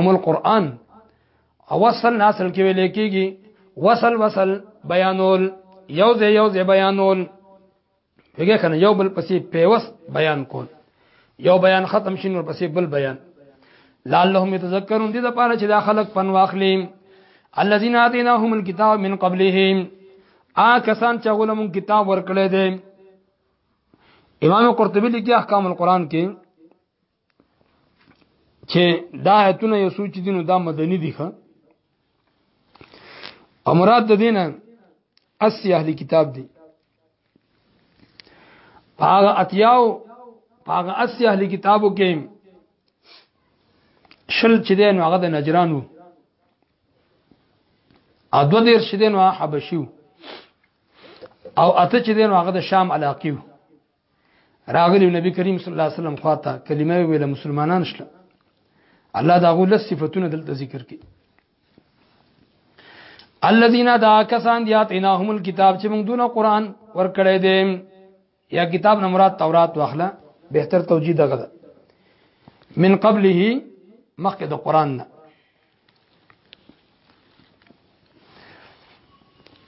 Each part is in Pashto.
ام القرآن او وصل ناصل کې ویل کېږي وصل وصل بیانول یو ځای یو ځای بیانول هغه کنه یو بل پسې پیوس بیان کول یو بیان ختم شین ور پسې بل بیان لعلهم يتذكرون دې د پاره چې دا خلک پن واخلي الذين اتيناهم الكتاب من قبلهم آ کسان چې غولم کتاب ورکړي دي امام قرطبي لیکي احکام القرآن کې چې دا آیتونه یو سوچ دي نو دا مدني دي ښه او مراد د دینه اسی اهل کتاب دي هغه اتیاو هغه اسی اهل کتابو کې شل چې دین هغه د نجرانو ا دو دیر چې دین هغه حبشیو او اته چې دین هغه د شام علاقیو راغلی نبی کریم صلی الله علیه وسلم خواته کلمه ویله مسلمانان شله الله دا غو لس صفاتونه دلته ذکر کړي الذين دا کسان دي اتناهم الكتاب چې موږ دونه قران ورکړې دي یا کتاب نه مراد تورات واخله بهتر توجیه دغه ده من قبله مخکې د قران نه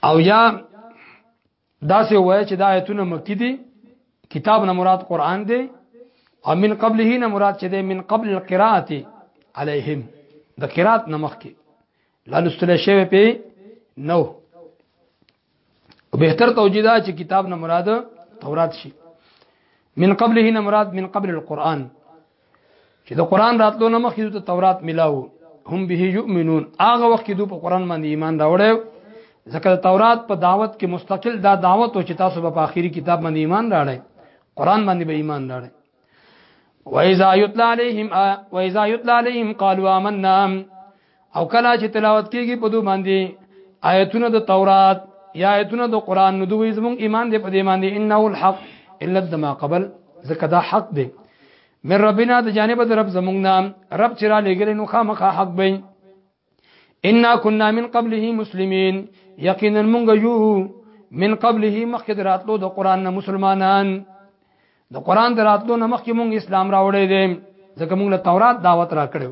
او یا دا سه وای چې دا آیتونه مکی دي کتاب نه مراد قران دی او من قبله نه مراد چې دی من قبل القراءه عليهم د قرات نه مخکي لا لستل شوی په نو او بهتر توجیه دا چې کتاب نه مراد تورات شي من قبله نه مراد من قبل القرآن چې د قران راتلو نه مخکې د تورات ملاو هم به یؤمنون هغه وخت کې دوی په قران باندې ایمان راوړل ځکه تورات په دعوت کې مستقل دا دعوت او چې تاسو په آخري کتاب باندې ایمان راړی قران باندې به ایمان راړی وَإِذَا يُتْلَى عَلَيْهِمْ وَإِذَا يُتْلَى عَلَيْهِمْ قَالُوا آمَنَّا او کله چې تلاوت کیږي په دوه باندې آیتونه د تورات یا آیتونه د قران نو دوی زموږ ایمان دې په دې باندې انه الحق الا دما قبل ځکه دا حق دی من ربنا د جانب د رب زموږ نام رب چې را لګل نو خامخا حق بین ان كنا من قبله مسلمين یقینا مونږ یو من قبله مخکې دراتلو د قران نه مسلمانان د قران دراتلو نه مخکې مونږ اسلام راوړی دی ځکه مونږ له تورات دعوت راکړو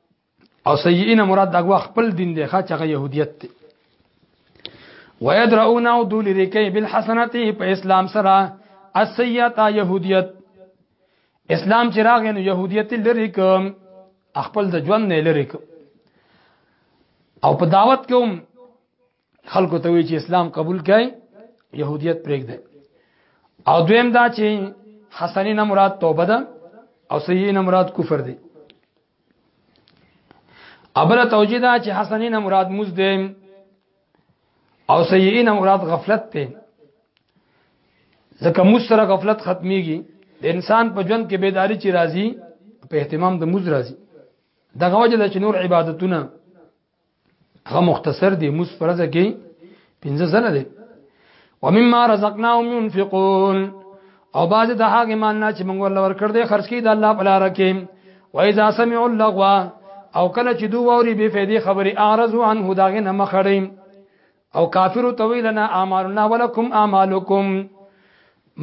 او سیئین مراد دغه خپل دین دی ښه چې يهودیت دی ويدرؤون او دول رکی بالحسنات په اسلام سره السیئات يهودیت اسلام چې راغی نو يهودیت لری کوم خپل د ژوند نه لری کوم او په دعوت کې هم خلکو ته وی چې اسلام قبول کړي يهوديت پرېږدي او دویم دا چې حسنی نه مراد توبه ده او صحیح نه مراد کفر دی ابل توجیه دا چې حسنی نه مراد مز دی او صحیح نه مراد غفلت دی ځکه مز سره غفلت ختميږي د انسان په ژوند کې بیداری چې راځي په اهتمام د مز راځي دغه وجه د چې نور عبادتونه هغه مختصر دی موس پرځه کې پنځه زنه دی ومما رزقناهم ينفقون او باز د هغه مان نه چې موږ ورله ورکړ دې خرج کړي د الله په لار کې واذا سمعوا اللغو او کله چې دوی ووري به فائدې خبري اعرضوا عنه داغه نه مخړې او کافر طويلنا اعمالنا ولكم اعمالكم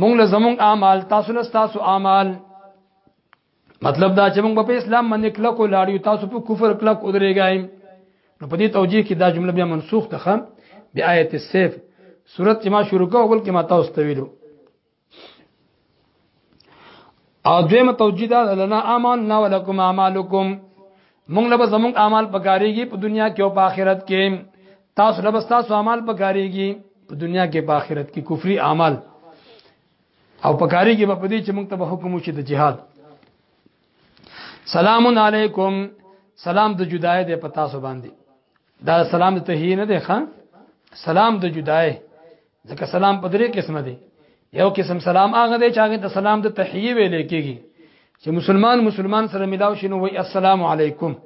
مونږ له زمونږ اعمال تاسو له تاسو اعمال مطلب دا چې موږ په اسلام باندې کلک ولاړیو تاسو په کفر کلک ودرېږئ نو په دې توجیه کې دا جمله بیا منسوخ ده خام بیا آیت السیف صورت چې ما شروع کوو بلکې ما تاسو ته ویلو او دویمه توجیه ده لنا اعمالنا ولکم اعمالکم موږ له زموږ اعمال پکاريږي په دنیا کې او په آخرت کې تاسو له تاسو اعمال پکاريږي په دنیا کې په آخرت کې کفري اعمال او پکاري کې په دې چې موږ ته به حکم وشي د جهاد سلام علیکم سلام د جدای د پتا سو باندې دا سلام د تهی نه دی ښا سلام د جدای ځکه سلام په درې قسمه دی یو قسم سلام هغه دی چې هغه د سلام د تحیه ویل کېږي چې مسلمان مسلمان سره ملاو شي نو وای السلام علیکم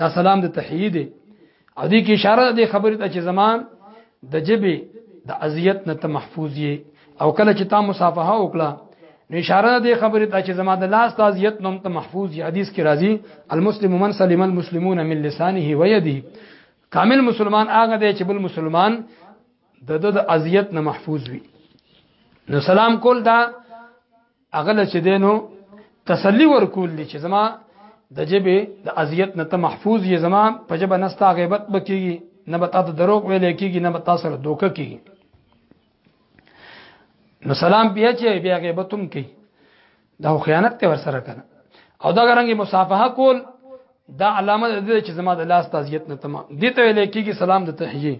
دا سلام د تحیه دی او دې کې اشاره د خبرې ته چې زمان د جبه د اذیت نه ته محفوظ یې او کله چې تا مصافحه وکړه نو اشاره د خبرې ته چې زما د لاس تازیت نوم ته محفوظ یې حدیث کې راځي المسلم من سلم المسلمون من لسانه و یده کامل مسلمان هغه دی چې بل مسلمان د د اذیت نه محفوظ وي نو سلام کول دا اغله چې دینو تسلی ورکول دي چې زما د جبه د اذیت نه ته محفوظ یې زما په جبه نستا غیبت بکیږي نه به تاسو دروغ ویل کیږي نه به تاسو سره دوکه کیږي نو سلام بیا چې بیا غیبت هم کوي دا خیانت ته ورسره کنه او دا غرنګي مصافحه کول دا علامه ده چې زما د لاس تعزیت نه تمام دي ته لیکيږي سلام د تحیه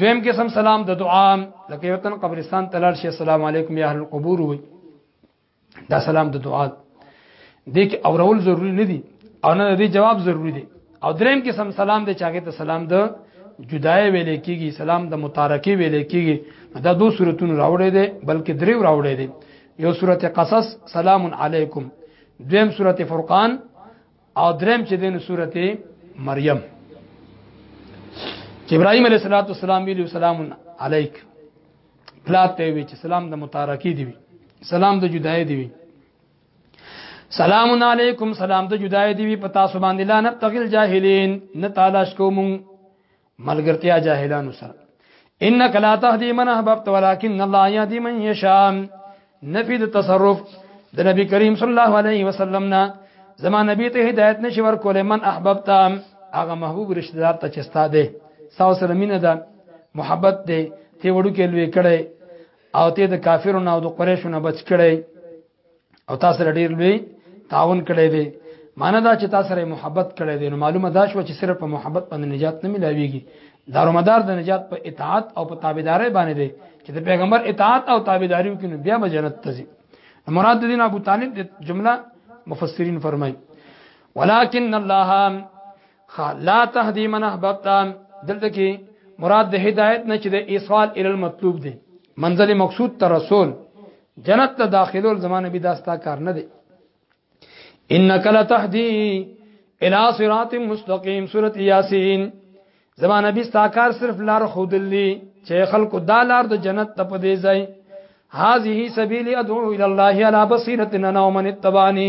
دویم قسم سلام د دعا لکه یو تن قبرستان تلل شي السلام علیکم یا اهل القبور وي دا سلام د دعا دي کې اورول ضروری نه دي او نه دي جواب ضروری دي او دریم قسم سلام د چاګه ته سلام د جدای ویلې کیږي سلام د متارکه ویلې کیږي دا دوه صورتونه راوړې دي بلکې درې راوړې دي یو سورته قصص سلام علیکم دویم سورته فرقان او درم چې دین سورته مریم چې ابراهيم عليه الصلاه والسلام ویلو سلام علیک پلات ته وی چې سلام د متارکی دی وی سلام د جدای دی وی سلام علیکم سلام د جدای دی وی پتا سبحان الله نبتغل جاهلین نه تلاش کوم ملګرتیا جاهلانو سره انک لا تهدی من احببت ولكن الله يهدي من يشاء نفي د تصرف د نبی کریم صلی الله علیه وسلم نه زما نبی ته هدایت نشي ورکول من احببت هغه محبوب رشتہ دار ته چستا ده ساو سره مینه ده محبت ده ته وړو کې لوي کړي او ته د کافرونو او د قریشونو بچ کړي او تاسو سره ډیر لوی تعاون کړی دی معنی دا چې تاسو سره محبت کړی دی نو معلومه دا شو چې صرف په محبت باندې نجات نه ملاويږي دارومدار د نجات په اطاعت او په تابعداري باندې دی چې د پیغمبر اطاعت او تابعداري وکړي نو بیا به جنت ته ځي مراد دین ابو طالب د جمله مفسرین فرمایي ولكن الله خا لا تهدی من احببت دلته کې مراد د هدایت نه چې د ایصال ال المطلوب دی منزل مقصود ته رسول جنت ته داخلول زمانه بي داستا کار نه دی انک لتهدی الى صراط مستقیم سورۃ یاسین زمانه بي ستا کار صرف لار خودلی چې خلکو دا لار د جنت ته پدې ځای هذه سبیل ادعو الى الله على بصیرتنا ومن اتبعني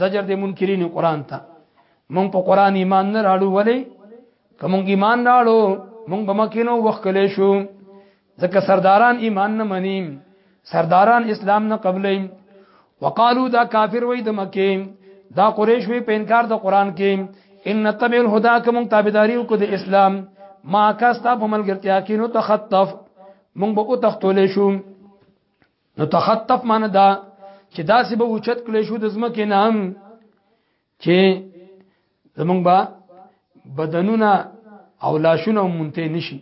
زجر د منکرین قران ته مونږ په قران ایمان نه راړو ولې کوم ایمان راړو مونږ به مکینو وخکلې شو ځکه سرداران ایمان نه مني سرداران اسلام نه قبلې وقالو دا کافر وای د مکه دا قریش وی په انکار د قران کې ان تبع الهدى کوم تابعداري وکړو د اسلام ما کاستا په ملګرتیا کې نو تخطف مونږ به او تختولې شو نو تخطف معنی دا چې دا سه به اوچت کړي شو د زمکه نام چې زمونږ با بدنونه او لاشونه مونته نشي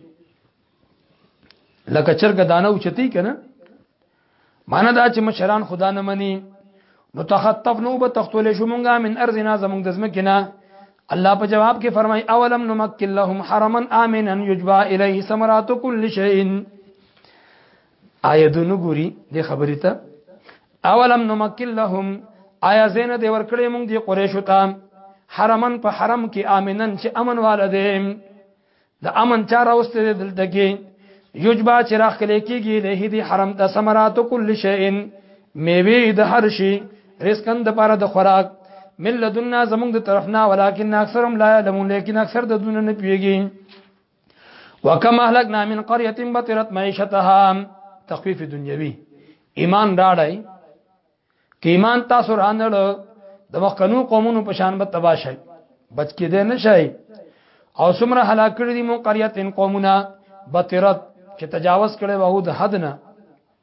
لکه چرګ دانه اوچتی کنه معنی دا چې مشران خدا نه مني نو تخطف نو به تختول شو مونږه من ارزنا زمونږ د زمکه نه الله په جواب کې فرمای اولم نمکل لهم حرما امنا یجبا الیه ثمرات کل شیء آیدونو ګوري د خبرې ته اولم نمکل لهم آیا زین دی ورکړې مونږ دی قریش ته حرمن په حرم کې امنن چې امن والده د امن چار اوسته دلته کې یجبا چې راخلې کېږي له دې حرم ته ثمرات کل شیء میوه د هر شي رزقن د پاره د خوراک ملذنا زمونږ د طرفنا ولکن اکثرهم لا علمون لیکن اکثر د دونه نه پیږي وکم اهلکنا من قريه بطرت معيشتها تخفيف دنیوي ایمان راړی کې ایمان تاسو رانړ د مخکنو قومونو په شان به تبا شي بچ کې دې نه شي او سمره هلاک کړی مو قريه قومونه بطرت چې تجاوز کړي وو د حد نه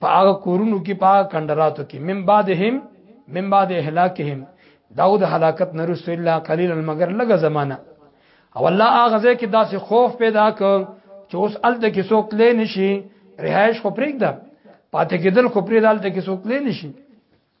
په هغه کورونو کې په کندراتو کې من بعدهم من بعد اهلاکهم داود هلاکت نرسو الا قليلا مگر لګه زمانہ او الله هغه ځای کې داسې خوف پیدا کړ چې اوس الته کې څوک لې نشي رهائش خو پرېږده پاتې کېدل خو پرې دالته کې څوک لې نشي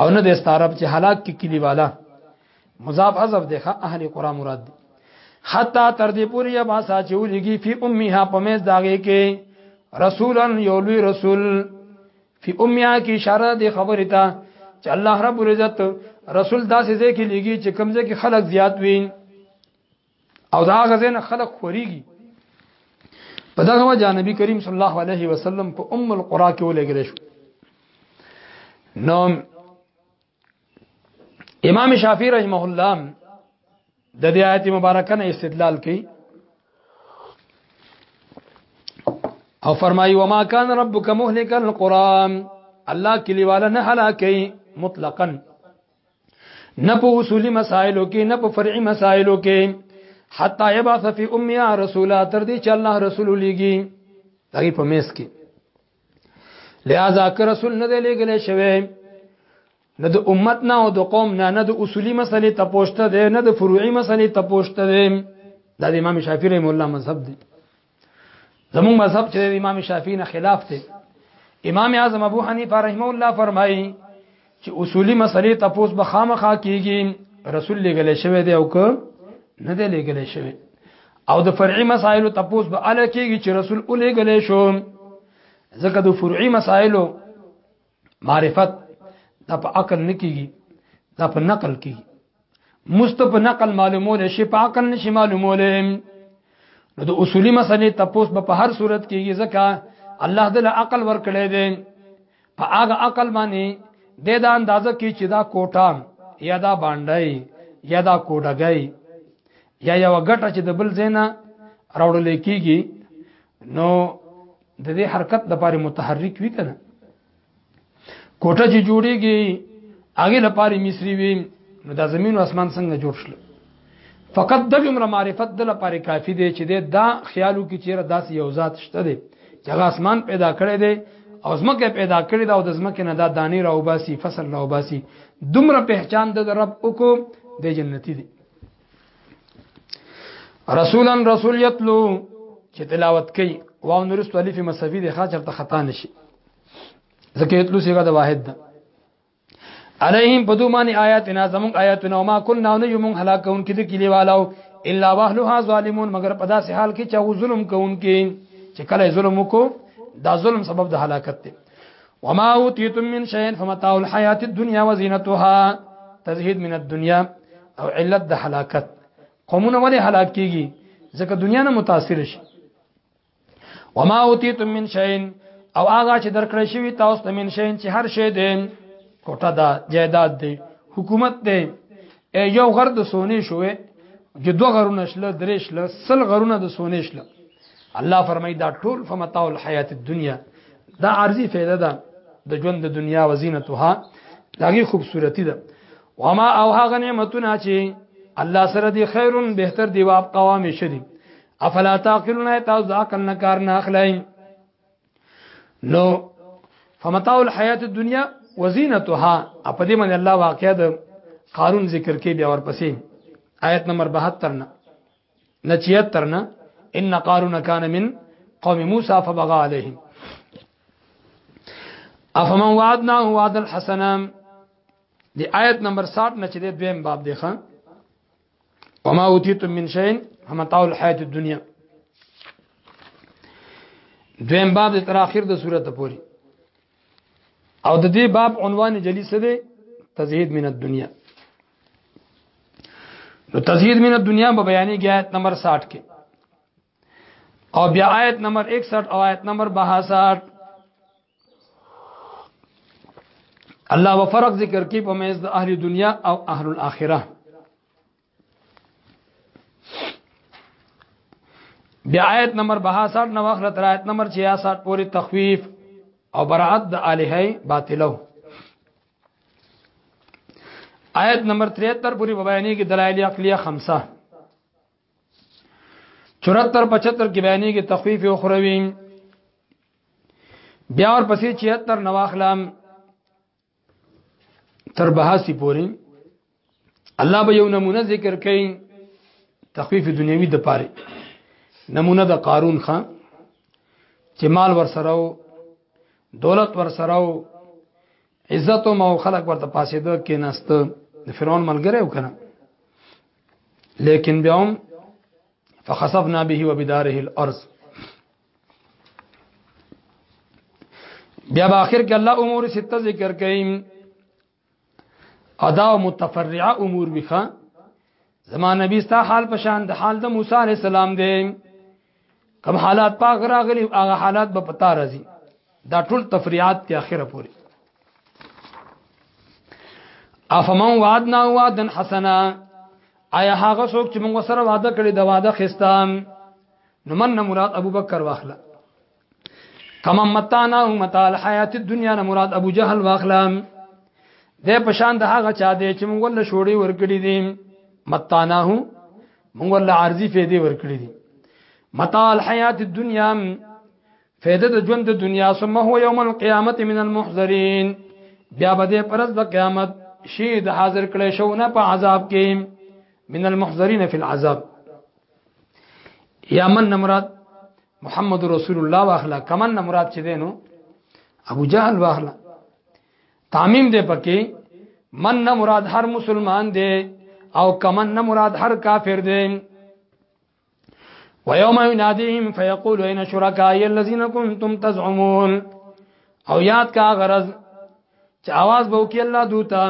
او نه د استعرب چې هلاک کې کلی والا مضاف حذف دی اهل قرى مراد دی حتا تر دې پورې یا ما ساچو لګي فی امها پمیز داګه کې رسولن یو لوی رسول فی امها کې اشاره دی خبره ته چې الله رب العزت رسول داسې ځای کې لګي چې کمزې کې خلک زیات وي او دا غزين خلق خوريږي په دغه وجه نبی کریم صلی الله علیه وسلم په ام القرا کې ولګل شو نو امام شافعی رحمه الله د دې آیت مبارکه نه استدلال کوي او فرمایي وما كان ربك مهلك القرى الله کلیواله نه هلاکي مطلقاً نه په اصولي مسائلو کې نه په فرعي مسائلو کې حتا يبعث في امها رسولا تر دې چې الله رسول لېږي دغه په میس کې لہذا که رسول نه دی لېږل شوی نه د امت نه او د قوم نه نه د اصولي مسلې ته پوښته دی نه د فروعي مسلې ته پوښته دی دا د امام شافعي رحم الله مذهب دی زموږ مذهب چې امام شافعي نه خلاف دی امام اعظم ابو حنیفه رحمه الله فرمایي چې اصولي مسلې تپوس به خامخا کیږي رسول لګل شوی دی او که نه دی لګل شوی او د فرعي مسایلو تپوس به اله کیږي چې رسول ولګل شو ځکه د فرعي مسایلو معرفت دا په عقل نه کیږي دا په نقل کیږي مستو په نقل معلومول شي په عقل نشي معلومول نو د اصولي مسلې تپوس به په هر صورت کېږي ځکه الله دې عقل ورکړي دي په هغه عقل باندې د دا اندازه کې چې دا کوټه یا دا باندې یا دا کوډګي یا یو غټه چې د بل زینا راوړل کېږي نو د دې حرکت د پاره متحرک وی کنه کوټه چې جوړیږي هغه لپاره مصری وی نو د زمین او اسمان څنګه جوړ شل فقط د عمر معرفت د لپاره کافی دی چې دا خیالو کې چیرې داس یو ذات شته دی چې هغه اسمان پیدا کړی دی او زمکه پیدا کړی دا او د زمکه نه دا دانی را وباسي فصل را وباسي دومره پہچان د رب وکړو د جنتی دی رسولا رسول یتلو چې تلاوت کوي واو نورست الف مسفی د خاطر ته خطا نشي ځکه یتلو صيغه د واحد ده عليهم بدومان آیاتنا زمون آیاتنا وما كنا نجم هلاكون کې د کلی والو الا واهلها ظالمون مگر په داسې حال کې چې ظلم کوونکې چې کله ظلم وکړو دا ظلم سبب د هلاکت دی وما اوتیتم من شیء فمتاع الحیات الدنیا وزینتها تزهید من الدنیا او علت د هلاکت قومونه ولې هلاک کیږي ځکه دنیا نه متاثر شي وما اوتیتم من شیء او هغه چې درکړې شوی تاسو ته من شیء چې هر شی دی کوټه دا جیداد دی حکومت دی یو غر د سونې شوې چې دوه غرونه شله درې شله سل غرونه د سونې شله الله فرمایي دا ټول فمتاع الحیات الدنیا دا عارضی فایده ده د ژوند د دنیا وزینتها داغي خوبصورتی ده وما او هغه نعمتونه چې الله سره دی خیرون بهتر دی واپ قوام شدی افلا تعقلون تاسو عقل نه کار نه اخلئ نو فمتاع الحیات الدنیا وزینتها په دې باندې الله واقعا د قانون ذکر کې بیا ورپسې آیت نمبر 72 نه نه 76 نه ان قارون کان من قوم موسی فبغى عليهم افمن وعدناه وعدا حسنا دی آیت نمبر 60 نه چې د دویم باب دی خان وما اوتیتم من شيء فمتاع الحیات الدنیا دویم باب تر اخر د سورته پوری او د دې باب عنوان جلی څه دی تزهید من الدنیا نو تزهید من الدنیا په بیانې کې آیت نمبر 60 کې او بیا آیت نمبر 61 او آیت نمبر 62 الله و فرق ذکر کی په میز د اهل دنیا او اهل الاخره بیا آیت نمبر 62 نو اخر تر آیت نمبر 66 پورې تخفیف او برائت د الہی باطلو آیت نمبر 73 پورې بیانې کې دلایل عقلیه خمسه 74 75 کې بیانې کې تخفیف او خروي بیا ور پسې 76 نواخلم تر بهاسي پوري الله به یو نمونه ذکر کړي تخفیف دنیوي د پاره نمونه د قارون خان چې مال ور سره او دولت ور سره او عزت او مو خلق ورته پاسې ده کې نست د فرعون ملګری وکنه لیکن بیا هم فخسفنا به وبداره الارض بیا په اخر کې الله امور سته ذکر کوي ادا متفرعه امور بخا زمان نبی ستا حال پشان د حال د موسی علی السلام دی کوم حالات پاک راغلي هغه حالات به پتا راځي دا ټول تفریعات ته اخره پوری افمن وعدنا وعدا حسنا آیا هغه څوک چې موږ سره وعده کړی دا وعده خستام نو من مراد ابو بکر واخله کما متانا هم متاع الحیات الدنیا نه مراد ابو جهل واخلم د پشان د هغه چا دی چې موږ ول شوړې ورکړې دي متانا هم موږ ول عارضی فیدې ورکړې دي متاع الحیات الدنیا فیده د ژوند د دنیا ثم هو یوم القیامت من المحذرین بیا به د پرز د قیامت شی د حاضر کړي شو نه په عذاب کې من المحذرین فی العذاب یا من مراد محمد رسول الله واخلا کمن نه مراد چي دینو ابو جهل واخلا تعمیم دې پکې من نه مراد هر مسلمان دی او کمن نه مراد هر کافر دی ويوم يناديهم فيقول اين شركائي الذين كنتم تزعمون او یاد کا غرض چې आवाज به وکي الله دوتا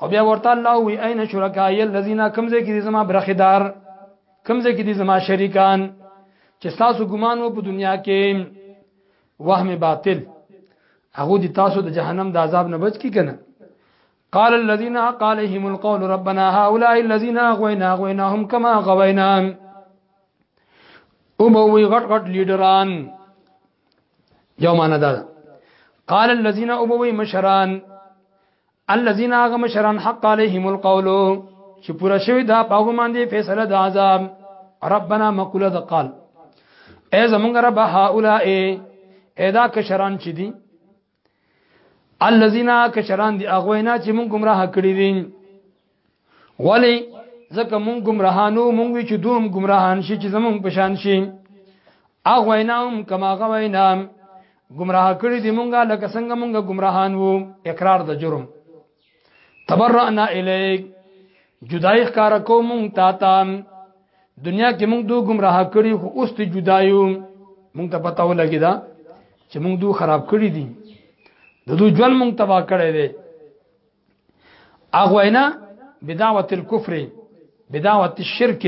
او بیا ورته الله وی اين شرکای الذين کمزه کې زما برخدار کمزه کې زما شریکان چې تاسو ګمان وو په دنیا کې وهم باطل هغه دي تاسو د جهنم د عذاب نه بچ کی کنه قال الذين قالهم القول ربنا هؤلاء الذين غوينا غويناهم كما غوينا او به وی غټ غټ لیډران یو معنا دا قال الذين ابوي مشران الذين هغه مشران حق عليهم القول چې پورا شوی دا پاغو باندې فیصله د عذاب ربنا مقوله د قال اے زمونږ رب هؤلاء ادا کشران چې دي الذين كشران دي اغوینا چې مونږ گمراه کړی دي ولی ځکه مونږ گمراهانو مونږ وی چې دوم گمراهان شي چې زمونږ پشان شي اغویناهم کما غوینام گمراه کړی دي مونږه لکه څنګه مونږه گمراهان وو اقرار د جرم تبرأنا الیک جدای ښکار کوم تا تا دنیا کې موږ دوه گمراه کړی خو اوس ته جدایو موږ ته پتا ولګی دا چې موږ دوه خراب کړی دي د دوی ژوند موږ تباہ کړی دی اغوینا بدعوت الكفر بدعوت الشرک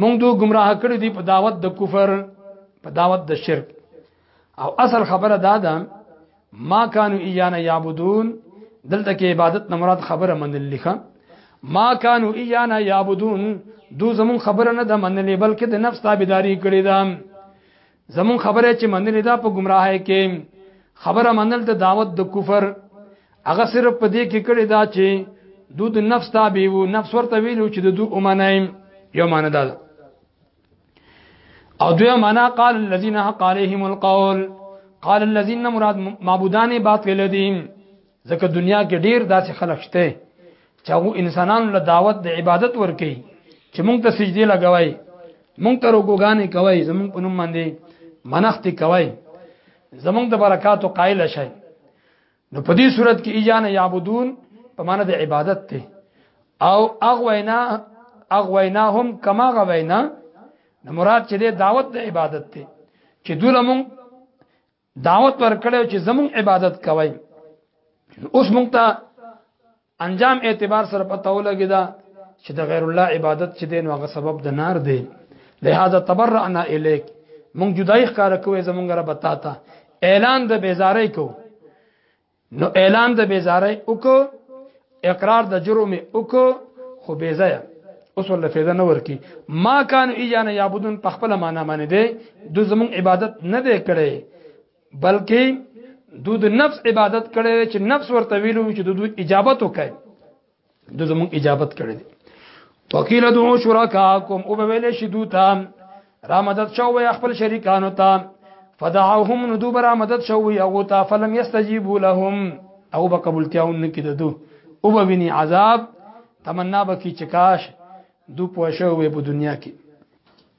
مونږ دوی گمراه کړی دی په دعوت د کفر په دعوت د شرک او اصل خبره دا ده ما كانوا ايانا يعبدون دلته کې عبادت نه مراد خبره منل لخوا ما كانوا ايانا يعبدون دو زمون خبره نه ده منلې بلکې د نفس تابعداري کړې ده زمون خبره چې منل دا په گمراهۍ کې خبره منل د دعوت د کفر هغه صرف په دې کې کړی دا چې دود نفس تابع وو نفس ورته ویلو چې د دو امنایم یو معنی ده او دوی معنا قال الذين حق عليهم القول قال الذين مراد معبودان باطل دي ځکه دنیا کې ډیر داسې خلک شته چې هغه انسانانو له دعوت د عبادت ورکي چې مونږ ته سجدي لګوي مونږ ته روګوګانې کوي زمونږ په نوم باندې منښت کوي زمونږ د برکاتو قائل شي نو په دې صورت کې ایجان یعبدون په معنی د عبادت ته او اغوینا اغویناهم کما غوینا نو مراد چې د دعوت د عبادت ته چې دوی مونږ دعوت ورکړو چې زمون عبادت کوي اوس مونږ ته انجام اعتبار سره پته ولګی دا چې د غیر الله عبادت چې دین هغه سبب د نار دی لہذا تبرعنا الیک مونږ جدای ښکار کوی زمونږ رب تا ته اعلان د بیزارۍ کو نو اعلان د بیزارۍ وکړو اقرار د جرم وکړو خو بیزایا اوس ول فایده نه ورکی ما کان ایانا یعبدون په خپل معنا باندې دی د زمون عبادت نه دی کړي بلکې دود نفس عبادت کړي چې نفس ورته ویلو چې دود اجابت وکړي د زمون اجابت کړی دی وکیل دو شرکاکم او ویل شي دوتا را مدد شو وي خپل شریکانو ته فدعوهم ندو برا مدد شو وي او تا فلم یستجیبوا لهم او به قبولتیاون نکید دو او به ویني عذاب تمنا به کی چکاش دو پوښو وي په دنیا کې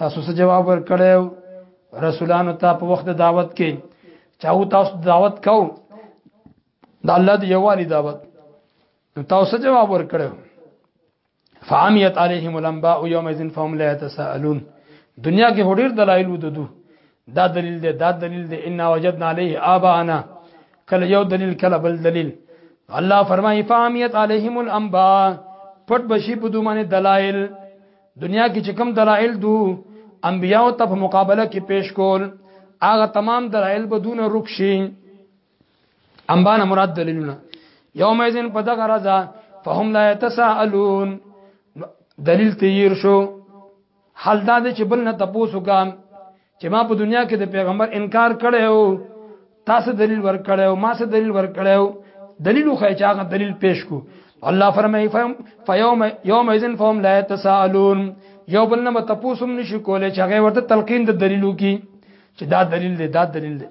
تاسو څه جواب ورکړی رسولانو ته په وخت د دعوت کې چاو تاسو دعوت کو د الله دی یوالي دعوت تاسو څه جواب ورکړی فعامیت علیهم الانباء یوم اذن فهم لا يتساءلون دنیا کې هډیر دلایل ودودو دا دلیل دی دا دلیل دی ان وجدنا علیه آبانا کله یو دلیل کله بل دلیل الله فرمایي فامیت علیهم الانباء پټ بشی په دومانه دلایل دنیا کې چې کوم دلایل دو انبیاء ته په مقابله کې پیش کول هغه تمام دلایل بدون رکشي انبان مراد دلیلونه یوم اذن په دغه رضا فهم لا يتساءلون دلیل تیر شو حال دا چې بل نه تاسو ګام چې ما په دنیا کې د پیغمبر انکار کړی او تاسو دلیل ور کړی او ما سره دلیل ور کړی او دلیل خو چې هغه دلیل پیش کو الله فرمایي فهم فیوم یوم اذن فهم لا تسالون یو بل نه تاسو هم نشو کولای چې هغه ورته تلقین د دلیلو کی چې دا دلیل دی دا دلیل دی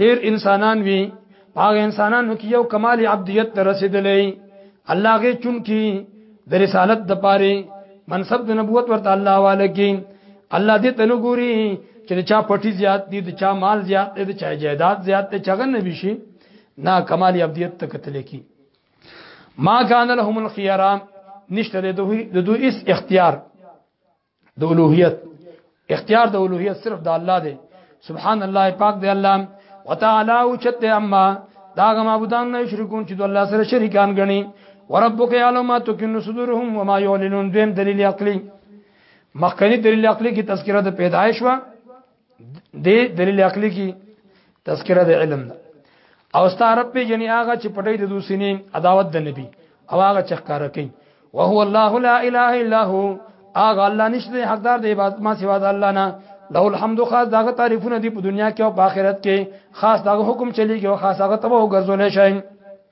ډیر انسانان وی هغه انسانانو کې یو کمال عبدیت ته رسیدلې الله غي چون کې د رسالت د پاره منصب د نبوت ورته الله والګي الله دې تنو ګوري چې چا پټي زیات دي د چا مال زیات دي د چا جیداد زیات دي چغه نه بشي نه کمال عبدیت ته قتل کی ما کان لهم الخيار نشته د دوی اس اختیار د اولوهیت اختیار د اولوهیت صرف د الله دی سبحان الله پاک دی الله وتعالى او چت اما دا غ معبودان نه شرکون چې د الله سره شریکان غني وربک یعلم ما تکن صدورهم وما يعلنون دیم دلیل عقلی مخکنی دلیل عقلی کی تذکرہ د پیدایش وا دې دلیل عقلی کی تذکرہ د علم ده او ستارب په جنې هغه چې پټې د دوسینې عداوت د نبی او هغه چې ښکار کوي وهو الله لا اله الا هو هغه الله نشته حقدار د عبادت ما سوا د الله نه له الحمد خاص داغه تعریفونه دی په دنیا کې او په آخرت کې خاص داغه حکم چلیږي او خاص هغه تبه وګرځول شي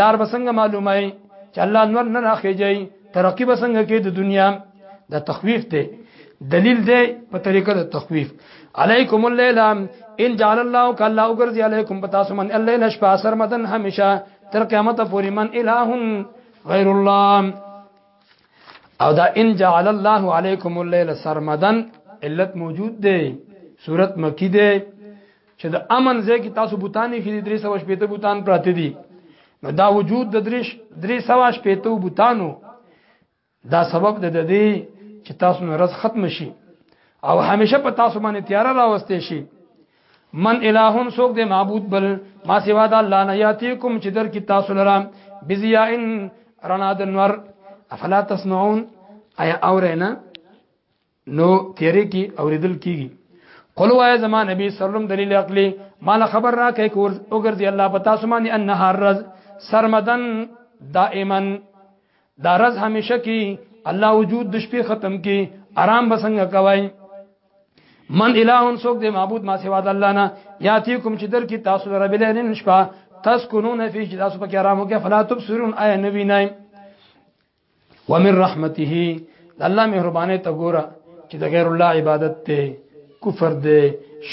لار بسنګ معلومه چې الله نور نه راخېږي ترقی بسنګ کې د دنیا د تخویف ته دلیل دی په طریقه د تخویف علیکم الليل ان جعل الله کله وګرځي علیکم پتا سو من الليل شپه سرمدن همیشه تر قیامت پورې من الہ غیر الله او دا ان جعل الله علیکم الليل سرمدن علت موجود دی صورت مکی دی چې د امن ځای کې تاسو بوتانی کې 300 شپېته بوتان پراته دي نو دا وجود د 300 شپېته بوتانو دا سبب د دې چې تاسو نه رز ختم شي او همیشه په تاسو باندې تیار راوستي شي من الہون سوک دے معبود بل ما سوا دا اللہ نیاتیکم چی در کی تاسو لرام بزیائن رنا دنور افلا تسمعون ایا اورینا نو تیرې کې اوریدل کیږي قل وای زما نبی صلی الله علیه وسلم دلیل عقلی مال خبر را کوي کور وګرځي الله پتا سمانی ان هر رز سرمدن دائما دا رز همیشه کی الله وجود د شپې ختم کی آرام بسنګ کوي من الہ سوک دے معبود ما سوا د الله نه یاتیکم چې در کی تاسو در بلین شپه تاسو کو نه فیش تاسو په کرامو کې فلا تبصرون آیا نبی نه ومن رحمته الله مهربانه ته ګوره چې د غیر الله عبادت ته کفر دی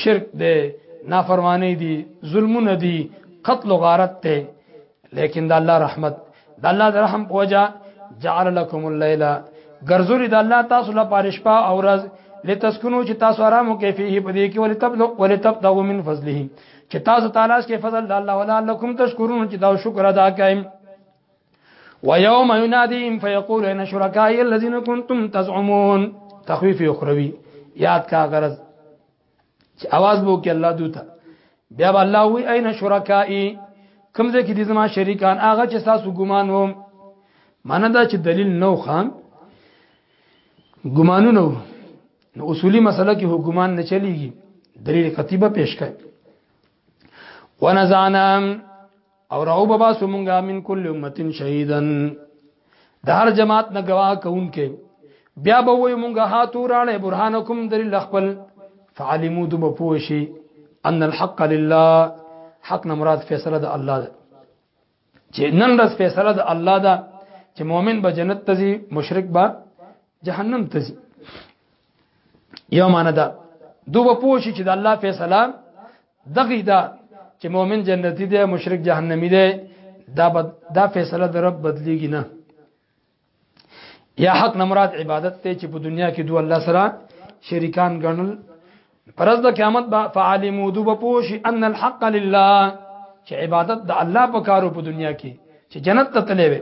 شرک دی نافرمانی دی ظلمونه دی قتل و غارت ته لیکن د الله رحمت د الله د رحم پوجا جعل لكم الليل غرزوري د الله تاسو لپاره شپه او ورځ لتسكنوا چې تاسو آرام وکړئ فيه په دې کې ولتبلغ ولتبتغوا من فضله چې تاسو تعالی څخه فضل د الله ولا لكم تشکرون چې دا شکر ادا کړئ ويوم يناديهم فيقول ان شركائي الذين كنتم تزعمون تخويف اخروی یاد کا غرض چې आवाज وو کې الله دوته بیا الله وی اين شرکائی کوم ځای کې دي زما شریکان هغه چې تاسو ګمان وو معنی دا چې دلیل نو خان ګمانو نو نو اصولی مسله کې حکومت نه چلیږي دلیل قطعی به پیش کړي ونزعنا او راو بابا سمونګه من کل امتن شهیدن د هر جماعت نه گواه کوونکې بیا به وې مونږه هاتو رانه برهانکم در لخپل فعلمو دو بپوشي ان الحق لله حق نه مراد فیصله د الله ده چې نن رس فیصله د الله ده چې مؤمن به جنت ته ځي مشرک به جهنم ته ځي یو معنی دا دوه پوښي چې د الله فیصله دغه دا چې مؤمن جنتی دی مشرک جهنمی دی دا بد دا فیصله د رب بدلیږي نه یا حق نه مراد عبادت ته چې په دنیا کې دوه الله سره شریکان ګڼل پرز د قیامت با فعلمو دو بپوش ان الحق لله چې عبادت د الله په کارو په دنیا کې چې جنت ته تللی وي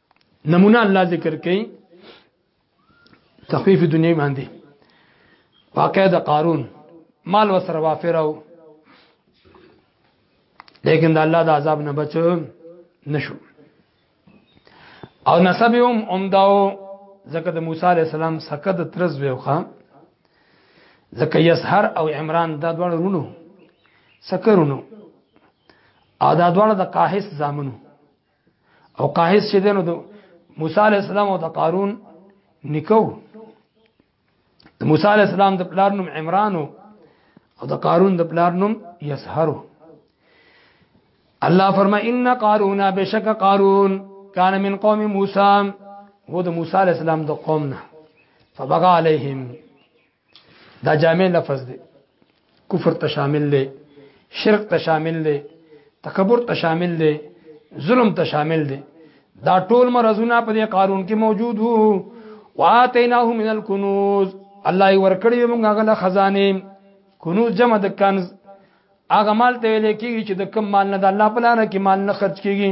نمونه الله ذکر کوي تخفیف دنیا باندې واقع د قارون مال وسره وافر او لیکن د الله د عذاب نه بچو نشو او نسب هم عمداو زکه د موسی علی السلام سکه د ترز ویوخه زکه یسحر او عمران دا دوړ رونو سکرونو او دا دوړ د قاحس زامنو او قاهز چې دنو د موسی علی السلام او د قارون نکو د موسی علی السلام د پلار نوم عمران او د قارون د پلار نوم یسهر الله فرما ان قارون بشک قارون کان من قوم موسی هو د موسی علی السلام د قوم نه فبغى عليهم دا جامع لفظ دی کفر ته شامل دی شرک ته شامل دی تکبر ته شامل دی ظلم ته شامل دی دا ټول مرزونه په دې قانون کې موجود وو واتیناه من الكنوز الله یې ورکړی موږ هغه خزانه کنوز جمع د کنز هغه مال ته ویل کېږي چې د کم مال نه د الله په لار کې مال نه خرج کېږي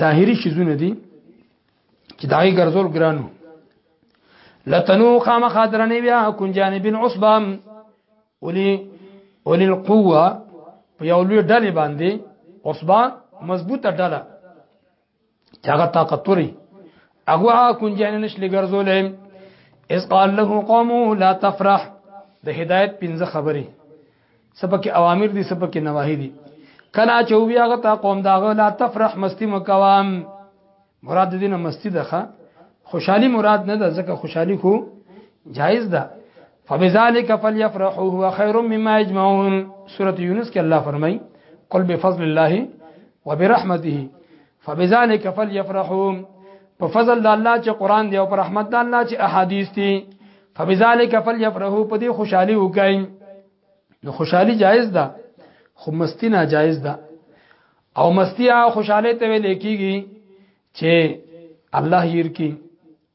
ظاهری شیزونه دي چې دای ګرځول ګرانو لتنو قام خادرنی بیا کون جانب العصبه ولي ولي القوه په یو لوی ډلې باندې عصبه مضبوطه ډله چې هغه طاقتوري هغه کون جانب نشل ګرځول اس قال له قومه لا تفرح د هدایت پنځه خبرې سپک اوامر دي سپک نواهی دي کلا چې وی هغه تا قوم دا لا تفرح مستی مکوام مراد دې نه مستی ده خوشحالي مراد نه ده ځکه خوشحالي خو جایز ده فبذلك فليفرحوا هو خير مما يجمعون سوره يونس کې الله فرمای قل بفضل الله وبرحمته فبذلک فلیفرحوا په فضل د الله چې قران دی او پر رحمت د الله چې احادیث دي فبذلک فلیفرحوا په دې خوشحالي وکاین نو خوشحالي جایز ده خو مستی نه جایز ده او مستی او خوشحالي ته ویل کیږي چې الله هیر کی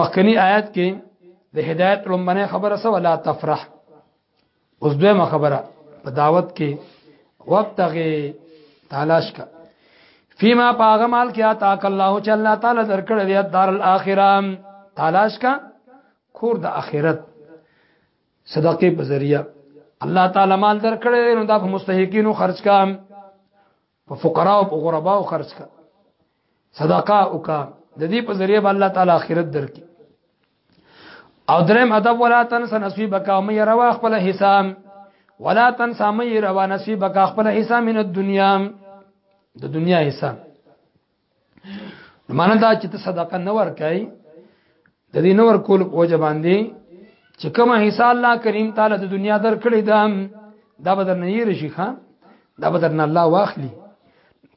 مخکنی آیات کې د هدایت لومبنه خبره سو لا تفرح اوس دویمه خبره په دعوت کې وخت هغه تلاش کا فيما پاغه مال کې عطا الله چې الله تعالی درکړ دی دار الاخره تلاش کا کور د اخرت صدقه په ذریعہ الله تعالی مال درکړ دی نو دا په مستحقینو خرج کا په فقرا او په غربا او خرج کا صدقه او کا د دې په ذریعہ به الله تعالی آخرت درکې او درم ادب ولا تنس نصیبک او مې روا خپل حساب ولا تنس مې روا نصیبک خپل حساب من الدنیا د دنیا حساب معنی دا چې ته صدقه نه ورکای د دې نور کول په وجه باندې چې کومه حصہ الله کریم تعالی د دنیا در کړی دا دا بدر نه یې رشي ښا دا بدر نه الله واخلي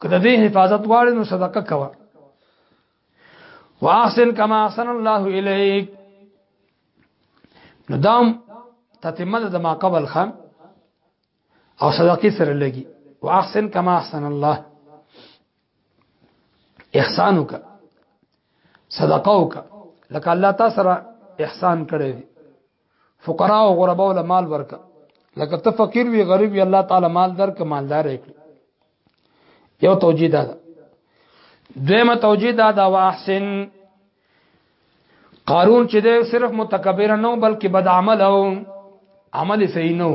کله دې حفاظت واړې نو صدقه کوا واحسن کما احسن الله الیک نو دام تتمه د ما قبل خام او صدقه سره لګي واحسن کما احسن الله احسان وکړه صدقه وکړه لکه الله تاسو سره احسان کړی فقرا او غربا ول مال ورکړه لکه ته فقیر وی غریب وی الله تعالی مال درک مالدار کړ یو توجیه ده دویمه توجیه ده دا واحسن قارون چې ده صرف متکبر نه بلکې بد عمل او عمل صحیح نه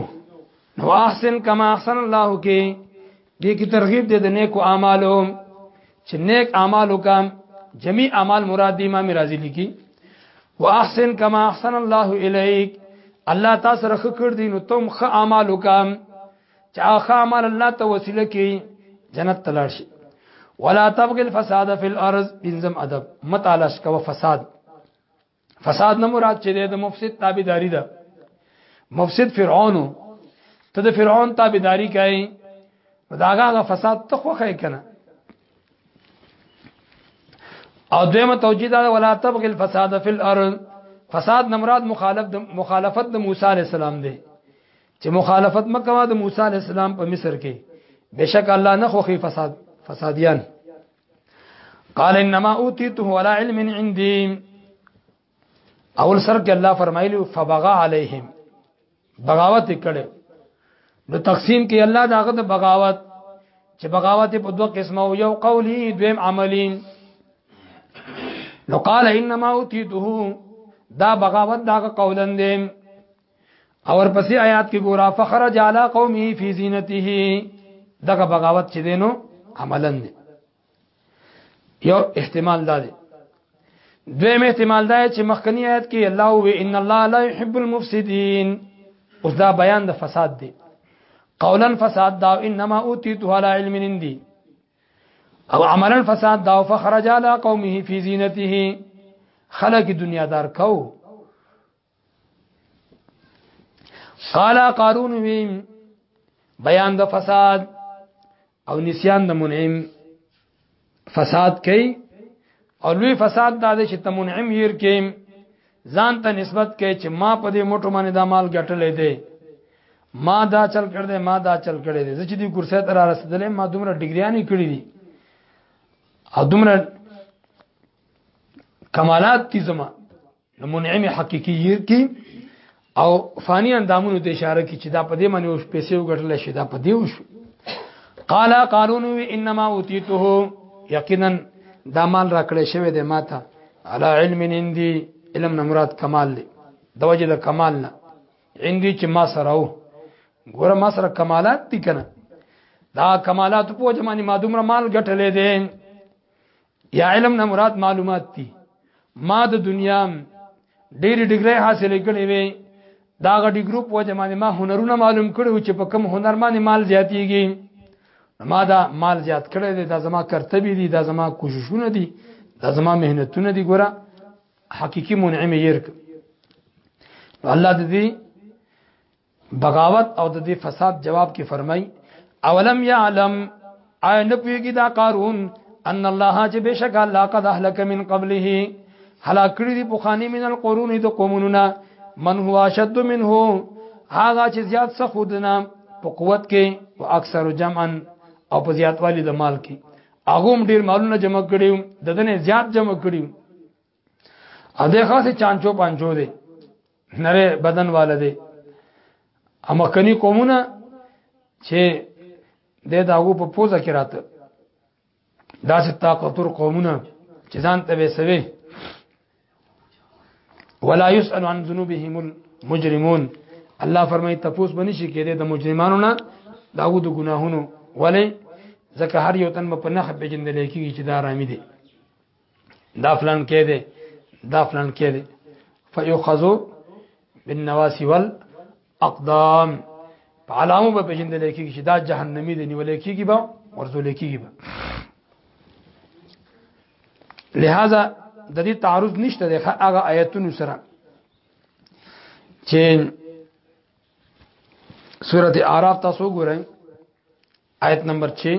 نو احسن کما احسن الله کې دې کی ترغیب دې د نیکو اعمالو چې نیک اعمالو کام جميع اعمال مراد دی امام رازی لیکي واحسن کما احسن الله الیک الله تاسو رخ کړ دین ته مخ اعمالو کام چې هغه عمل الله ته وسیله کی جنت تلار شي ولا تبغي الفساد في الارض انزم ادب متعالش کو فساد فساد نه مراد چې د مفسد تابعداري ده مفسد فرعون ته د فرعون تابعداري کوي داغه فساد ته خوخه کنه او دیمه توجیه ده ولا تبغي الفساد في الارض فساد نمراد مخالف مخالفت د موسی عليه السلام دی چې مخالفت مکوا د موسی علی السلام په مصر کې بشک الله نه خوخي فساد فسادیان قال انما اوتیته ولا علم عندي اول سر کې الله فرمایلی فبغى عليهم بغاوت کړي نو تقسیم کې الله داغه د بغاوت چې بغاوت په دوه قسمه او یو قولی دویم عملی نو قال انما اوتیته دا بغاوت داغه قولن دی اور پسې آیات کې ګورا فخرج علی قومه فی زینته دغه بغاوت چې دینو عملا دی یو احتمال دا دی دویم احتمال دا چې مخکنی آیت کې الله و ان الله لا يحب المفسدين اوس دا بیان د فساد دی قولا فساد دا انما اوتیت على علم عندي او عملا فساد دا فخرج على قومه في زينته خلق دنیا دار کو قال قارون وی بیان د فساد او نسیان د منعم فساد کوي او لوی فساد دا دی چې ته منعم هیر کې ځان ته نسبت کوي چې ما په دې موټو باندې دا مال ګټلې دی ما دا چل کړ دې ما دا چل کړې دې چې دې کرسي تر رسیدلې ما دومره ډیګریانې کړې دي او دومره کمالات دي زموږ نو منعم حقيقي کی او فانی اندامونو ته اشاره کی چې دا په دې معنی اوس پیسې وګټل شي دا په دې وشو قال قارون انما اوتیته یقینا دا مال راکړې شوی دی ماته علی علم عندي علم نه مراد کمال دی د وجه د کمال نه عندي چې ما سره و ګوره ما سره کمالات دي کنه دا کمالات په جماني ما دومره مال ګټلې دي یا علم نه مراد معلومات دي ما د دنیا ډېر ډیګري حاصلې کړې وي دا غ ډیګرو په وجه باندې ما هنرونه معلوم کړو چې په کم هنر باندې مال زیاتیږي ما دا مال زیات کړی دی دا زما کرتبې دي دا زما کوششونه دي دا زما مهنتونه دي ګوره حقيقي منعم يرک الله دې بغاوت او د دې فساد جواب کې فرمای اولم يعلم آیا نه پیږي دا قارون ان الله چې بشک الله قد اهلك من قبله هلاک کړی دی بخانی من القرون د قومونو من هو اشد منه هغه چې زیات څه خودنه په قوت کې او اکثر جمعا او په زیاتوالي د مال کې هغه ډیر مالونه جمع کړیو د دنه زیات جمع کړیو ا دې خاصه چانچو پانچو دی نره بدن والا دی اما کني قومونه چې د داغو په پوزا کې راته داسې طاقتور قومونه چې ځان ته به سوي ولا يسأل عن ذنوبهم المجرمون الله فرمایي تفوس بنی شي کېده د مجرمانو نه داغو د ګناهونو ولی ځکه هر یو تن په نخ پیجن د لیکي چې دا رامي دي دا فلان کې دی دا فلان کې دی فیوخذو بالنواسی والاقدام په علامو به پېژند لیکي چې دا جهنمی دی نیول کېږي به ورته لیکيږي به لہذا د دې تعارض نشته د هغه آیتونو سره چې سورته اعراف تاسو ګورئ آیت نمبر 6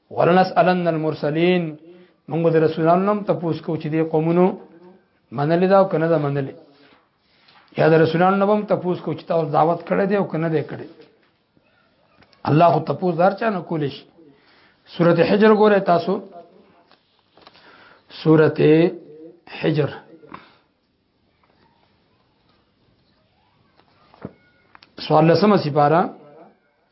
ولنسالن المرسلین موږ د رسولانو نوم تاسو کو چې دی قومونو منل دا او کنه دا منل یا د رسولانو نوم تاسو کو چې تاسو دعوت کړی دی او کنه دی کړی الله خو تاسو دار چا نه کولش سوره حجر ګوره تاسو سوره حجر سوال لسمه سپاره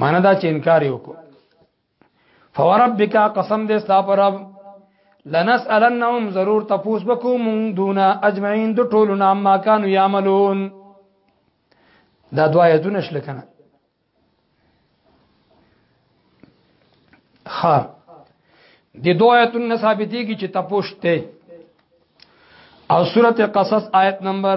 معنی دا چې انکار یو کو فوربک قسم دې ستا پر رب لنسالنهم ضرور تفوس بكم دون اجمعين د ټولو نام ما كانوا يعملون دا دوا یتونه شل کنه ها د دوا یتونه ثابتي کی چې تپوشته او سوره قصص آیت نمبر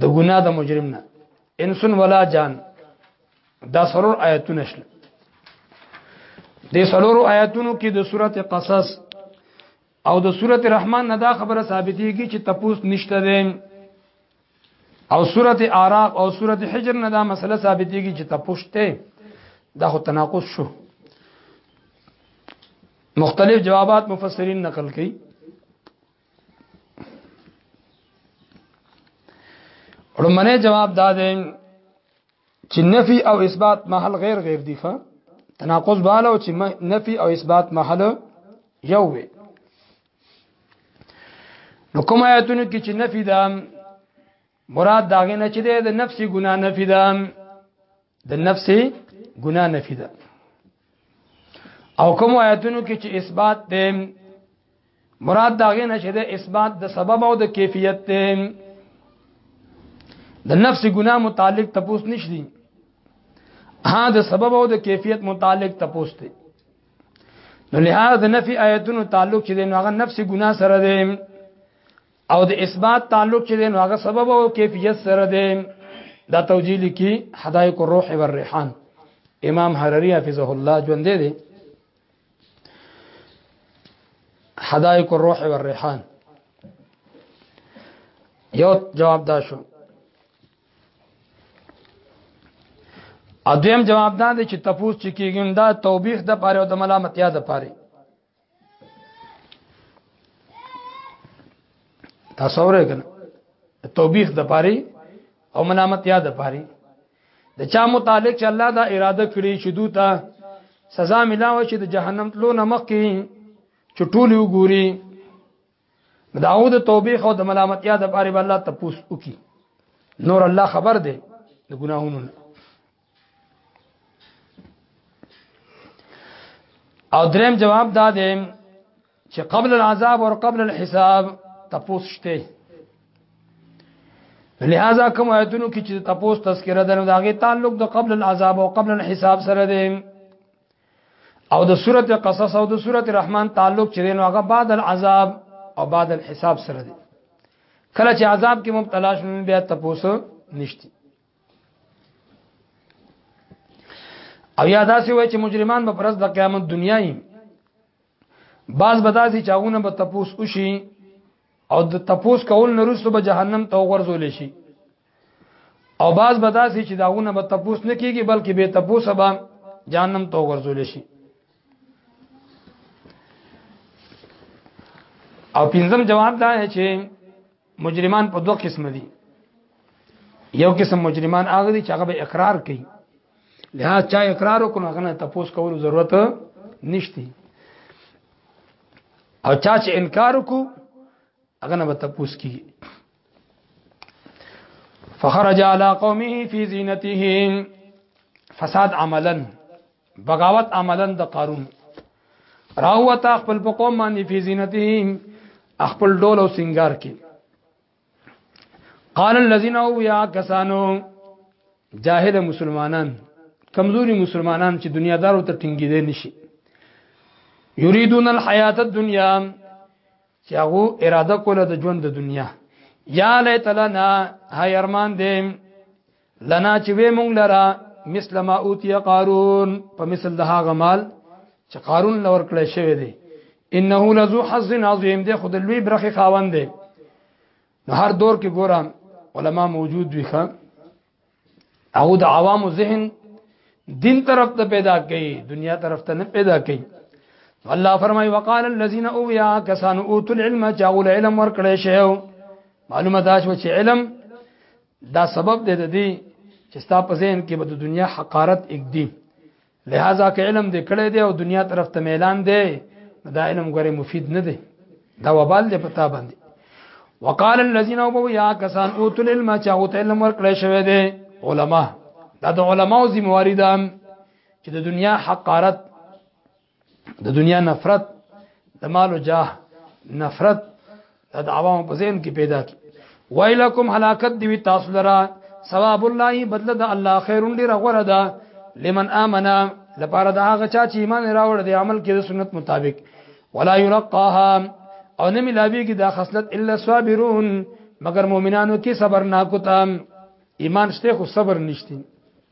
د ګناه د مجرم نه انسان ولا جان دا سرور آیتونه شل د سرور آیتونو کې د سورته قصص او د سورته رحمان نه دا خبره ثابتېږي چې تپوس نشته ده او سورته اعراف او سورته حجر نه دا مسله ثابتېږي چې تپوس ته دا خو تناقض شو مختلف جوابات مفسرین نقل کړي ورمنه جواب دا دی چې نفي او اثبات محل غیر غیر دی ښه تناقض بالا او چې نفي او اثبات محل یو وي نو کوم آیاتونو کې چې نفي دا مراد دا غنه چې د نفسي ګنا نه فدا د نفسي ګنا نه فدا او کوم آیاتونو کې چې اثبات ده مراد دا غنه چې د اثبات د سبب او د کیفیت ده د نفس ګنا متعلق تپوس نشدي ها د سبب او د کیفیت متعلق تپوس دي نو لهدا د نفي آیتونو تعلق چې د هغه نفس ګنا سره دی او د اثبات تعلق چې نو هغه سبب او کیفیت سره دی دا توجیه لیکي حدائق الروح والریحان امام حرری حفظه الله ژوند دی حدائق الروح والریحان یو جواب دا شو ادم جواب دا دی چې تپوس چې کیږم دا توبیخ د پاره او د ملامتیا د پاره تاسو اورئ کنه توبیخ د پاره او ملامت یاد د پاره د چا متعلق چې الله دا اراده کړی چې دوته سزا ملاوي چې د جهنم تلو نه مخکې چې ټول وګوري داو د توبیخ او د ملامت یاد د پاره الله تپوس وکي نور الله خبر دی د ګناهونو او دریم جواب دا دی چې قبل العذاب او قبل الحساب تپوس شته لہذا کوم آیتونو کې چې تپوس تذکرہ ده نو داغه تعلق د قبل العذاب او قبل الحساب سره دی او د سورته قصص او د سورته رحمان تعلق چې نو هغه بعد العذاب او بعد الحساب سره دی کله چې عذاب کې مبتلا شون بیا تپوس نشتی او یا داسې وای چې مجرمان به پرز د قیامت دنیا یې باز بداسي چاغونه به تپوس وشي او د تپوس کول نرسته به جهنم ته ورزول شي او باز بداسي چې داونه به تپوس نه کیږي بلکې به تپوس به جهنم ته ورزول شي او پنځم جواب دا دی چې مجرمان په دوه قسم دي یو قسم مجرمان هغه دي چې هغه به اقرار کوي لها چا اقرار وکړ هغه نه تاسو کولو ضرورت نشتی او چا چې انکار وکړو هغه نه به تاسو کی فخرج على قومه في زينتهم فساد عملا بغاوت عملا د قارون راوته خپل په قوم باندې فی زینتهم خپل ډول او سنگار کې قال الذين او یا کسانو جاهل مسلمانان کمزوري مسلمانان چې دنیا دارو ته ټینګې دي نشي یریدون الحیات الدنیا چې هغه اراده کوله د ژوند د دنیا یا لیت لنا هاي ارمان دې لنا چې وې مونږ لرا مثل ما اوتی قارون په مثل د هغه مال چې قارون لور کړی شوی دی انه لذو حظ عظیم دی خود لوی برخه خاوند دی نو هر دور کې ګورم علما موجود وي خان او د عوام ذهن دین طرف ته پیدا کړي دنیا طرف ته نه پیدا کړي الله فرمای وقال الذين اويا كسان اوتل علم جاول علم ورکړې شیو معلومه دا شو چې علم دا سبب دی د دې چې ستا په ذهن کې به د دنیا حقارت اګدي لہذا که علم دې کړی دی او دنیا طرف ته میلان دی دا علم غره مفید نه دی دا وبال دی پتا باندې وقال الذين ابو يا كسان اوتل علم چا اوت علم ورکړی شوی دی علما دا د علماو ذمہ واری ده چې د دنیا حقارت د دنیا نفرت د مال او جاه نفرت د عوامو په ذهن کې پیدا کی ویلکم هلاکت دی تاسو لرا ثواب الله بدل د الله خیرون ډیر غوړه ده لمن امنا لپاره د هغه چا چې ایمان راوړ دی عمل کې د سنت مطابق ولا يلقاها او نه ملاوی کې دا خصلت الا صابرون مگر مؤمنانو کې صبر ناکو تام ایمان شته خو صبر نشته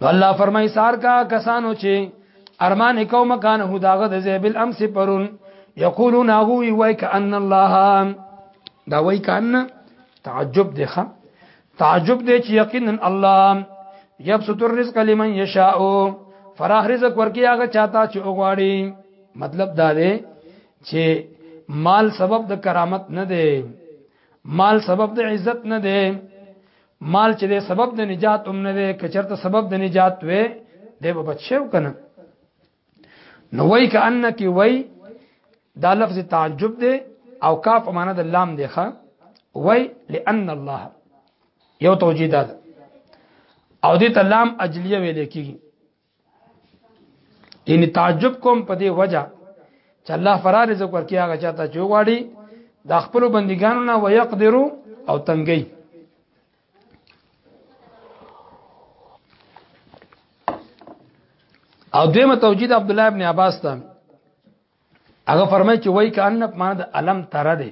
نو الله فرمای سار کا کسانو چې ارمان کوم کان هو داغه د زیبل امس پرون یقولون هو وای کان الله دا وای کان تعجب دی ښا تعجب دی چې یقینا الله یبسط الرزق لمن یشاء فراخ رزق ورکی هغه چاته چې وغواړي مطلب دا دی چې مال سبب د کرامت نه دی مال سبب د عزت نه دی مال چې د سبب د نجات هم نه وي کچرته سبب د نجات وي دی به بچو کنه نو وای ک انک وای دا لفظ تعجب دی او کاف معنا د لام دی ښا وای لئن الله یو توجیه ده او دې ته لام اجلیه ویل کیږي یعنی تعجب کوم په دې وجه چې الله فرار رزق ورکړي هغه چاته چې غواړي د خپل بندګانو نه ويقدرو او تنګي او دیمه توجید عبد الله ابن عباس ته هغه فرمایي چې وای کان په معنا د علم تر دی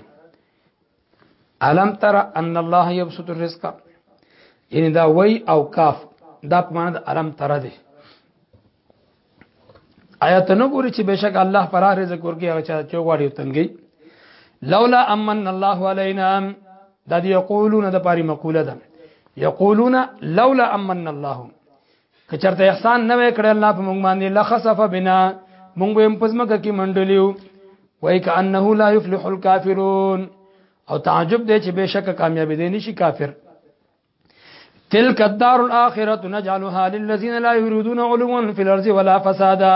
الم تر ان الله يبسط الرزق یعنی دا وای او کاف دا په معنا د الم تر دی آیات نو ګوري چې بشک الله پر رزق ورګي هغه چا چې غواړي تنګي لولا امن الله علينا دا دی یقولون د پاری مقوله ده یقولون لولا امن الله که چرته احسان نه وکړ الله په موږ باندې لخسف بنا موږ هم پزمکه کې منډلیو وای ک انه لا یفلح الکافرون او تعجب دی چې بشک کامیاب دي نشي کافر تلك الدار الاخره نجعلها للذين لا يريدون علوا في الارض ولا فسادا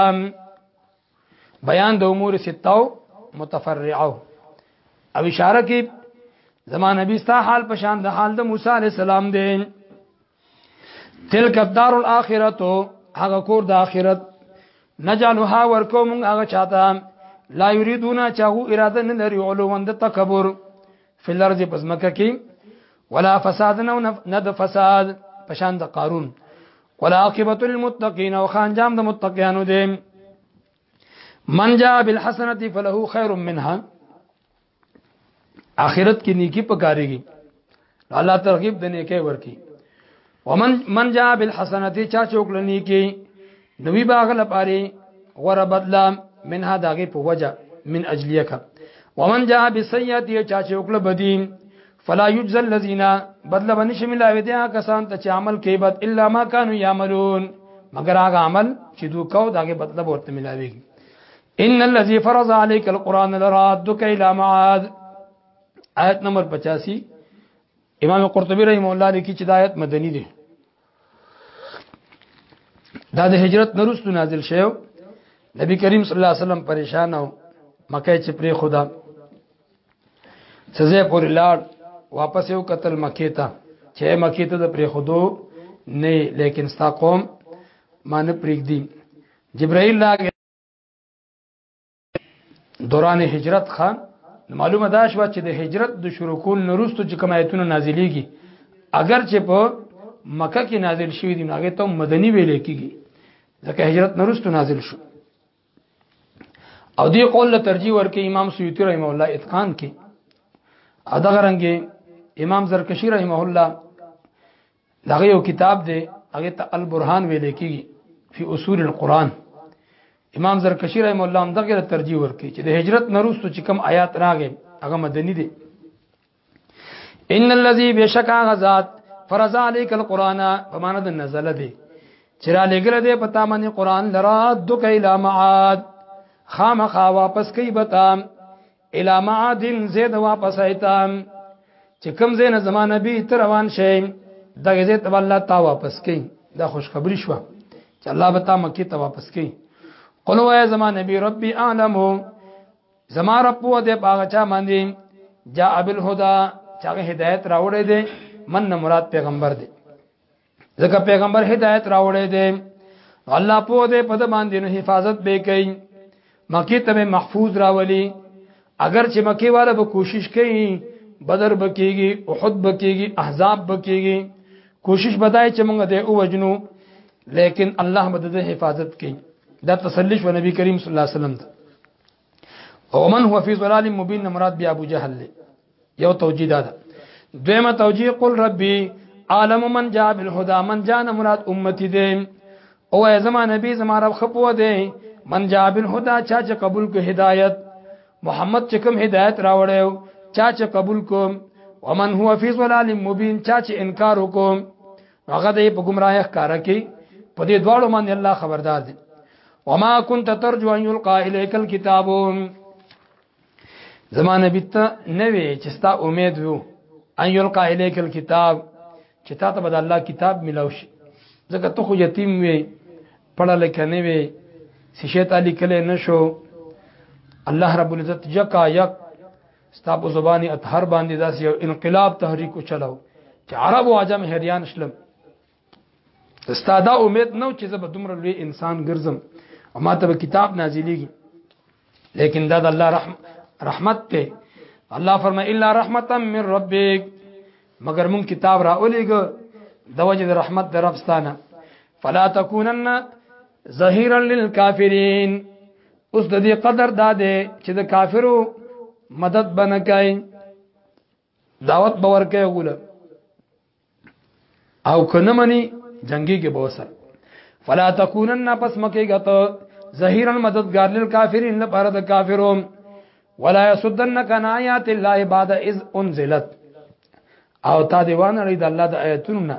بیان د امور سته متفرعه او اشاره کې زمان نبی ستا حال پشان د حال د موسی عليه السلام دی تلک الدار الاخرت هغه کور د اخرت نجعلها ورکوم هغه چاته لا یریدون چاغو اراده نه لري علوند تکبر فل ارض پزمکه کې ولا فساد نو نه د فساد پشان د قارون ولا عاقبت للمتقین او خان جام د متقینانو دی من جاء بالحسنه فله خير منها اخرت کې نیکی پکاريږي الله ترغیب د نیکی ورکی ومن من جاء بالحسنه چا چوکل نیکی نوی باغ لپاره غره بدلا منها داغه په وجه من اجلیه کا ومن جاء بالسیئه چا چوکل بدی فلا یجزى الذين بدل بنش ملاوي دي کسان ته چې عمل کوي بد الا ما كانوا يعملون مگر هغه عمل چې دوی کو داګه بدل ورته ملاويږي ان الذي فرض عليك القران لرادك الى معاد آیت نمبر 85 امام قرطبي رحم الله لیکي چې د آیت مدني دی دا د هجرت نرستو نازل شوی نبی کریم صلی الله علیه وسلم پریشان او مکه چې پرې خدا سزا پر لاړ واپس یو قتل مکه ته چې مکه ته د پرې خودو نه لیکن ستا قوم مان پرېګ دی جبرائیل لاګ دوران هجرت خان معلومه دا شوه چې د هجرت د شروع کول نورستو چې کوم آیتونه نازلېږي اگر چې په مکه کې نازل شوی دی هغه ته مدني ویل کېږي ځکه هجرت نورستو نازل شو او دی قول له ترجیح ورکې امام سیوطی رحم الله اتقان کې ادغه رنګ امام زرکشی رحم الله دغه یو کتاب دی هغه ته البرهان ویل کیږي فی اصول القرآن امام زرکشی رحم الله هم دغه ترجیح ورکړي چې د هجرت نروستو چې کم آیات راغې هغه مدني دي ان الذي بشکا غزاد فرض عليك القرآن بمانه د نزل دي چې را لګل دي پتا باندې قرآن لرا دک الى معاد خامخا واپس کوي بتا الى معاد زید واپس ایتا چې کوم زین زمان نبی تر روان شي دغه زید الله تا واپس کئ دا خوشخبری شو چې الله به تا مکی ته واپس کئ قل وای زمان نبی ربي اعلم زما رب په دې باغ چا باندې جاء بالهدى چاغه هدایت راوړې دي من مراد پیغمبر دی ځکه پیغمبر هدایت راوړی دی الله په دې په باندې نو حفاظت به کوي مکی ته محفوظ راولي اگر چې مکی والا به کوشش کوي بدر بکیږي احد بکیږي احزاب بکیږي کوشش بدای چې موږ دې او وجنو لیکن الله مدد حفاظت کوي دا تسلی شو نبی کریم صلی الله علیه وسلم ته او من هو فی ظلال مبین مراد بیا ابو جهل له یو توجیه ده دویمه توجیه قل ربی عالم من جاء بالهدى من جاء مراد امتی ده او ای زما نبی زما رب خپو ده من جاء بالهدى چا چې قبول کو هدایت محمد چې کوم هدایت راوړیو چا چې قبول کوم ومن هو فی ظلال مبین چا چې انکار وکوم هغه دې په گمراهی ښکارا کې په دې دواړو باندې الله خبردار دی وما كنت ترجو ان يلقى اليك الكتاب زمان بیت نوې چې ستا امید وو ان يلقى اليك الكتاب چې تا ته به الله کتاب ملاو شي ځکه ته خو یتیم وې پړه لکه نه وې سشه تعالی کله نشو الله رب العزت یکا یک ستا په زبانی اطهر باندې داسې انقلاب تحریک چلاو چې عرب او عجم هریان شلم ستا دا امید نو چې زه به دومره لوی انسان ګرځم او ما ته به کتاب نازلېږي لیکن دا د الله رحم رحمت ته الله فرمای الا رحمتا من ربک مگر مون کتاب را اولېګ د وجه د رحمت د رب ستانه فلا تکونن ظهیرا للکافرین اوس د دې قدر دا دی چې د کافرو مدد بنکای دعوت باور کوي وګوره او کنه منی جنگي کې به وسر فلا تکونن پس مکیګه ته ظهیرا مددگار للکافرین لپاره د کافرو ولا يسدنك عن آيات الله بعد اذ انزلت او تا دیوان لري د الله د آیتونو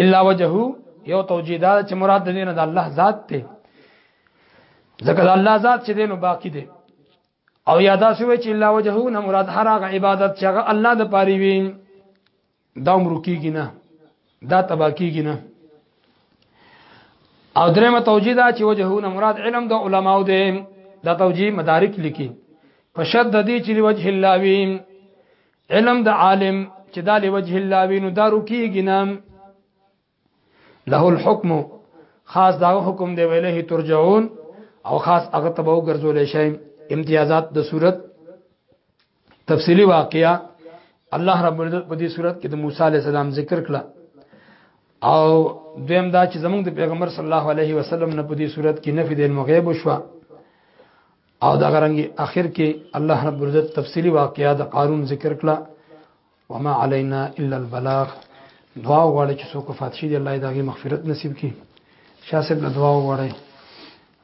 الا وجهه یو توجیه دا چې مراد دې نه د الله ذات ته ځکه د الله ذات چې دینو باقی دی او یادا سوی چې الا وجهه نه مراد هر هغه عبادت چې هغه الله د پاره وي دا عمر کیږي نه دا تبا کیږي نه او درېمه توجیه دا چې وجهه نه مراد علم د علماو دی دا توجیه مدارک لیکي فشد د دې چې وجه الله وي علم د عالم چې دا لوجه الله وینو دارو کیږي نام له الحكم خاص دا حکم دی ویله ترجعون او خاص هغه تبو ګرځول شي امتیازات د صورت تفصیلی واقعیا الله رب العزت په دې صورت کې د موسی علی السلام ذکر کړه او دویم دا چې زمونږ د پیغمبر صلی الله علیه وسلم نه په دې صورت کې نفي د مغیب شو او دا غرنګي اخر کې الله رب العزت تفصيلي واقعیا د قارون ذکر کړه وما علينا الا البلاغ دعا وغواړي چې څوک فات شي دی الله دې دغه مغفرت نصیب کړي شاه صاحب له دعا وغواړي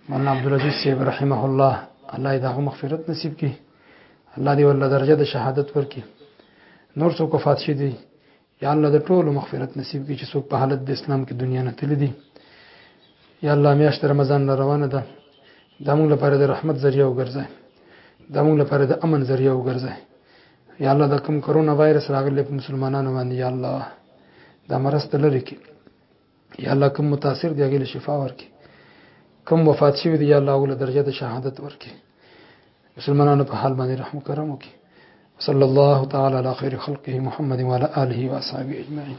مولانا عبد العزيز صاحب رحمه الله الله دې دغه مغفرت نصیب کړي الله دې ول درجه د شهادت ورکړي نور څوک فات شي دی یا الله د ټولو مغفرت نصیب کړي چې څوک په حالت د اسلام کې دنیا نه تللی دي یا الله میاشت رمضان را روانه ده دا موږ لپاره د رحمت ذریعہ وګرځي دا موږ لپاره د امن ذریعہ وګرځي یا الله دا کوم کرونا وایرس راغلی په مسلمانانو باندې یا الله دا مرسته لري کې یا الله کوم متاثر دی هغه له شفا ورکړي کوم وفات شوی دی یا الله ول درجه د شهادت ورکړي مسلمانانو په حال باندې رحم کرم وکړي صلی الله تعالی علی خیر خلقه محمد وعلى اله وصحبه اجمعین